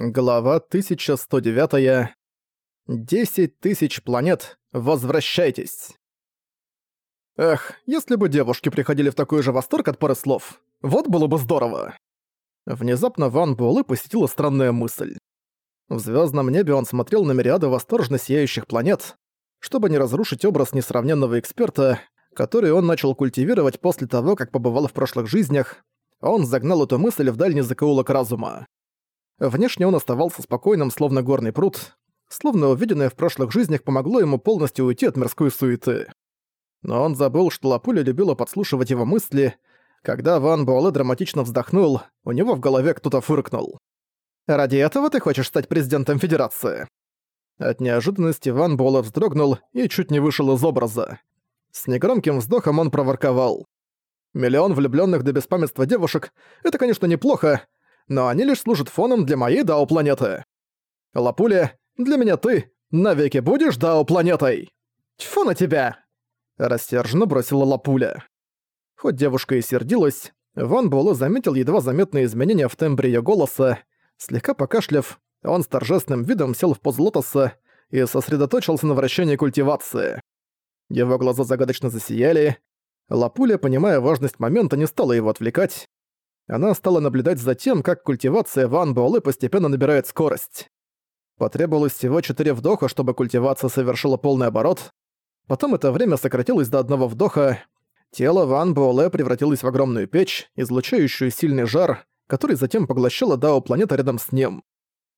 Глава 1109. Десять тысяч планет, возвращайтесь. Эх, если бы девушки приходили в такой же восторг от пары слов, вот было бы здорово. Внезапно Ван Буэлэ посетила странная мысль. В звездном небе он смотрел на мириады восторженно сияющих планет, чтобы не разрушить образ несравненного эксперта, который он начал культивировать после того, как побывал в прошлых жизнях, он загнал эту мысль в дальний закоулок разума. Внешне он оставался спокойным, словно горный пруд, словно увиденное в прошлых жизнях помогло ему полностью уйти от мирской суеты. Но он забыл, что Лапуля любила подслушивать его мысли. Когда Ван Буэлэ драматично вздохнул, у него в голове кто-то фыркнул. «Ради этого ты хочешь стать президентом Федерации?» От неожиданности Ван Буэлэ вздрогнул и чуть не вышел из образа. С негромким вздохом он проворковал. «Миллион влюбленных до беспамятства девушек — это, конечно, неплохо, но они лишь служат фоном для моей Дао-планеты. Лапуля, для меня ты навеки будешь Дао-планетой. Тьфу на тебя!» Растерженно бросила Лапуля. Хоть девушка и сердилась, Ван Буэлэ заметил едва заметные изменения в тембре её голоса. Слегка покашляв, он с торжественным видом сел в позу лотоса и сосредоточился на вращении культивации. Его глаза загадочно засияли. Лапуля, понимая важность момента, не стала его отвлекать. Она стала наблюдать за тем, как культивация Ван Буэлэ постепенно набирает скорость. Потребовалось всего четыре вдоха, чтобы культивация совершила полный оборот. Потом это время сократилось до одного вдоха. Тело Ван Буэлэ превратилось в огромную печь, излучающую сильный жар, который затем поглощала Дао планета рядом с ним.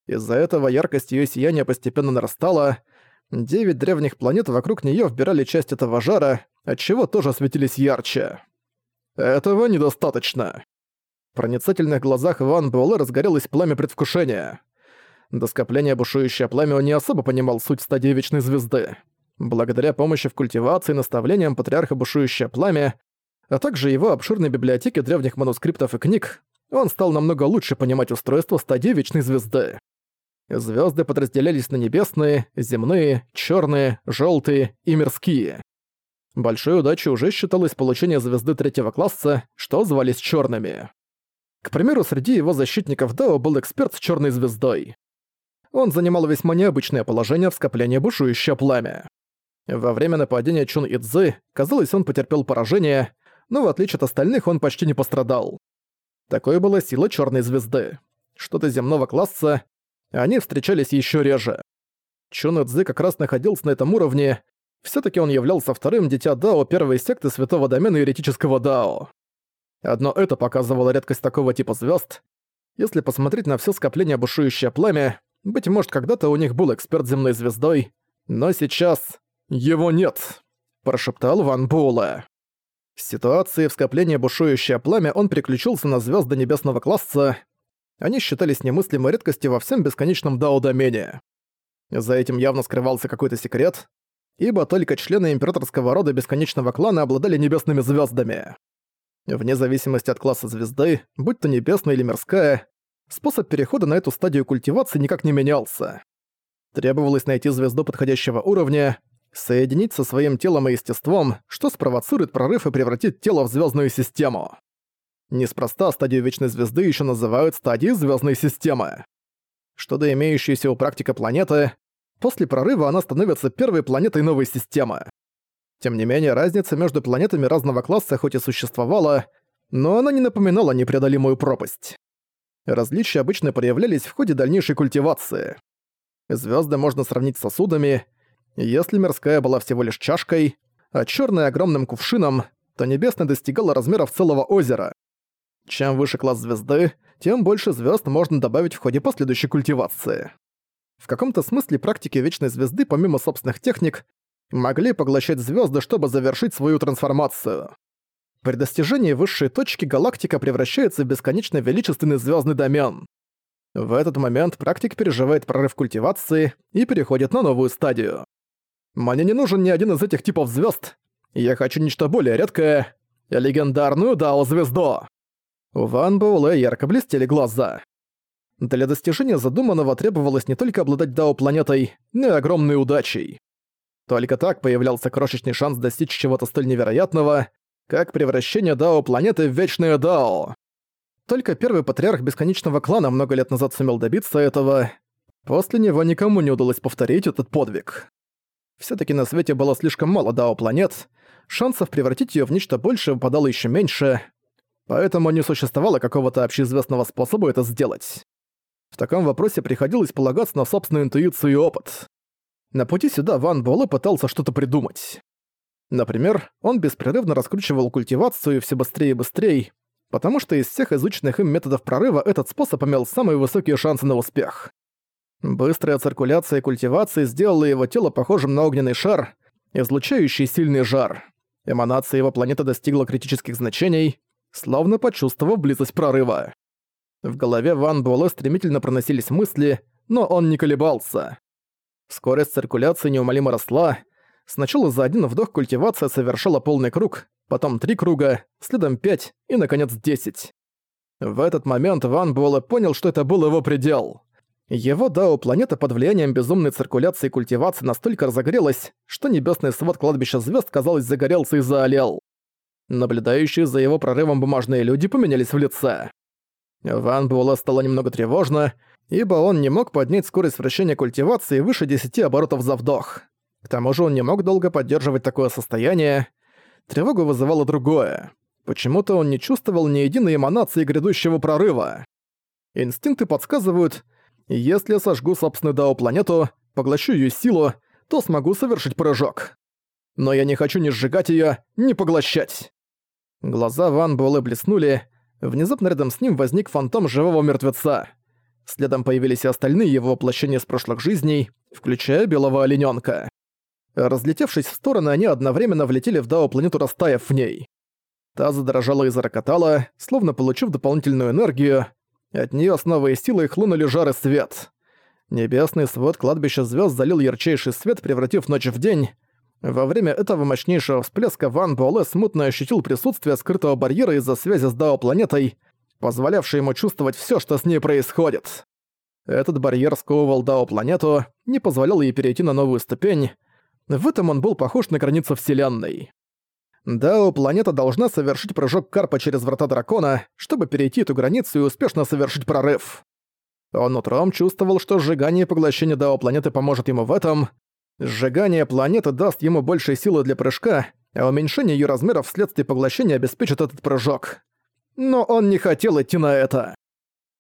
Из-за этого яркость её сияния постепенно нарастала. Девять древних планет вокруг неё вбирали часть этого жара, отчего тоже светились ярче. Этого недостаточно. В проницательных глазах Ван Буэлэ разгорелось пламя предвкушения. До скопления бушующее пламя он не особо понимал суть стадии Вечной Звезды. Благодаря помощи в культивации и наставлениям Патриарха Бушующее Пламя, а также его обширной библиотеке древних манускриптов и книг, он стал намного лучше понимать устройство стадии Вечной Звезды. Звезды подразделялись на небесные, земные, черные, желтые и мирские. Большой удачей уже считалось получение звезды третьего класса, что звались черными. К примеру, среди его защитников Дао был эксперт с черной звездой. Он занимал весьма необычное положение в скоплении бушующее пламя. Во время нападения Чун Идзы, казалось, он потерпел поражение, но в отличие от остальных он почти не пострадал. Такой была сила черной звезды. Что-то земного класса, они встречались еще реже. Чун Идзы как раз находился на этом уровне, все таки он являлся вторым дитя Дао первой секты Святого Домена Еретического Дао. Одно это показывало редкость такого типа звезд. Если посмотреть на все скопление бушующее пламя, быть может, когда-то у них был эксперт земной звездой, но сейчас его нет, прошептал Ван Буэлэ. В ситуации в скоплении бушующее пламя он переключился на звезды небесного класса. Они считались немыслимой редкостью во всем бесконечном дао-домене. За этим явно скрывался какой-то секрет, ибо только члены императорского рода бесконечного клана обладали небесными звездами. Вне зависимости от класса звезды, будь то небесная или мирская, способ перехода на эту стадию культивации никак не менялся. Требовалось найти звезду подходящего уровня, соединить со своим телом и естеством, что спровоцирует прорыв и превратит тело в звездную систему. Неспроста стадию Вечной Звезды еще называют стадией звездной системы. Что до имеющейся у практика планеты, после прорыва она становится первой планетой новой системы. Тем не менее, разница между планетами разного класса хоть и существовала, но она не напоминала непреодолимую пропасть. Различия обычно проявлялись в ходе дальнейшей культивации. Звезды можно сравнить с сосудами. Если мирская была всего лишь чашкой, а черная огромным кувшином, то небесная достигала размеров целого озера. Чем выше класс звезды, тем больше звезд можно добавить в ходе последующей культивации. В каком-то смысле практики Вечной Звезды, помимо собственных техник, могли поглощать звезды, чтобы завершить свою трансформацию. При достижении высшей точки галактика превращается в бесконечно величественный звездный домен. В этот момент практик переживает прорыв культивации и переходит на новую стадию. Мне не нужен ни один из этих типов звезд. Я хочу нечто более редкое — легендарную Дао-звезду. У Ван Буэлэ ярко блестели глаза. Для достижения задуманного требовалось не только обладать Дао-планетой, но и огромной удачей. Только так появлялся крошечный шанс достичь чего-то столь невероятного, как превращение Дао-планеты в Вечное Дао. Только первый патриарх Бесконечного Клана много лет назад сумел добиться этого. После него никому не удалось повторить этот подвиг. все таки на свете было слишком мало дао-планет, шансов превратить ее в нечто большее выпадало еще меньше, поэтому не существовало какого-то общеизвестного способа это сделать. В таком вопросе приходилось полагаться на собственную интуицию и опыт. На пути сюда Ван Буэлэ пытался что-то придумать. Например, он беспрерывно раскручивал культивацию все быстрее и быстрее, потому что из всех изученных им методов прорыва этот способ имел самые высокие шансы на успех. Быстрая циркуляция и культивация сделала его тело похожим на огненный шар, излучающий сильный жар. Эманация его планеты достигла критических значений, словно почувствовав близость прорыва. В голове Ван Буэлэ стремительно проносились мысли, но он не колебался. Скорость циркуляции неумолимо росла. Сначала за один вдох культивация совершала полный круг, потом три круга, следом пять и, наконец, десять. В этот момент Ван Буэлэ понял, что это был его предел. Его Дао-планета под влиянием безумной циркуляции и культивации настолько разогрелась, что небесный свод кладбища звезд, казалось, загорелся и заолел. Наблюдающие за его прорывом бумажные люди поменялись в лице. Ван Буэлэ стало немного тревожно, ибо он не мог поднять скорость вращения культивации выше 10 оборотов за вдох. К тому же он не мог долго поддерживать такое состояние. Тревогу вызывало другое. Почему-то он не чувствовал ни единой эманации грядущего прорыва. Инстинкты подсказывают, если я сожгу собственную Дао-планету, поглощу ее силу, то смогу совершить прыжок. Но я не хочу ни сжигать ее, ни поглощать. Глаза Ван Буэлэ блеснули. Внезапно рядом с ним возник фантом живого мертвеца. Следом появились и остальные его воплощения с прошлых жизней, включая белого оленёнка. Разлетевшись в стороны, они одновременно влетели в Дао-планету, растаяв в ней. Та задрожала и зарокотала, словно получив дополнительную энергию. От неё с новой силой хлынули жар и свет. Небесный свод кладбища звёзд залил ярчайший свет, превратив ночь в день. Во время этого мощнейшего всплеска Ван Буэлэ смутно ощутил присутствие скрытого барьера из-за связи с Дао-планетой, позволявший ему чувствовать все, что с ней происходит. Этот барьер сковывал Дао-планету, не позволял ей перейти на новую ступень. В этом он был похож на границу Вселенной. Дао-планета должна совершить прыжок Карпа через Врата Дракона, чтобы перейти эту границу и успешно совершить прорыв. Он утром чувствовал, что сжигание и поглощение Дао-планеты поможет ему в этом. Сжигание планеты даст ему больше силы для прыжка, а уменьшение ее размеров вследствие поглощения обеспечит этот прыжок. Но он не хотел идти на это.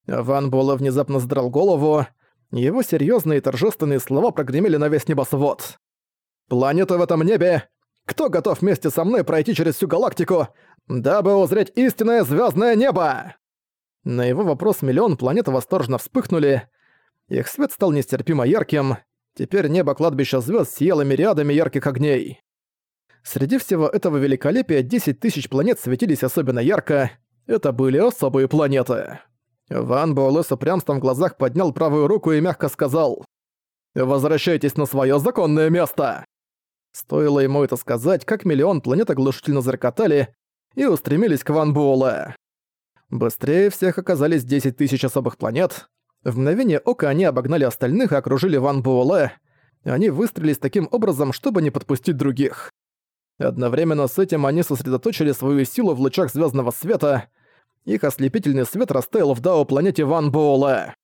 Ван Буэлэ внезапно задрал голову. Его серьезные и торжественные слова прогремели на весь небосвод. «Планета в этом небе! Кто готов вместе со мной пройти через всю галактику, дабы узреть истинное звездное небо?» На его вопрос миллион планет восторженно вспыхнули. Их свет стал нестерпимо ярким. Теперь небо кладбища звезд сияло мириадами ярких огней. Среди всего этого великолепия 10 тысяч планет светились особенно ярко, это были особые планеты. Ван Буэлэ с упрямством в глазах поднял правую руку и мягко сказал «Возвращайтесь на свое законное место!» Стоило ему это сказать, как миллион планет оглушительно зарокотали и устремились к Ван Буэлэ. Быстрее всех оказались 10 тысяч особых планет. В мгновение ока они обогнали остальных и окружили Ван Буэлэ. Они выстрелились таким образом, чтобы не подпустить других. Одновременно с этим они сосредоточили свою силу в лучах звездного света, их ослепительный свет растаял в Дао-планете Ван Буэлэ.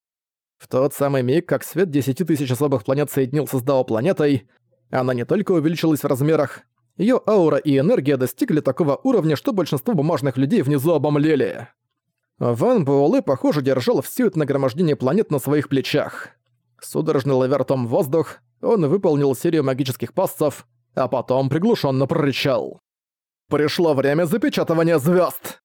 В тот самый миг, как свет десяти тысяч особых планет соединился с Дао-планетой, она не только увеличилась в размерах, ее аура и энергия достигли такого уровня, что большинство бумажных людей внизу обомлели. Ван Буэлэ, похоже, держал все это нагромождение планет на своих плечах. Судорожно ловя воздух, он выполнил серию магических пассов, а потом приглушенно прорычал. «Пришло время запечатывания звезд.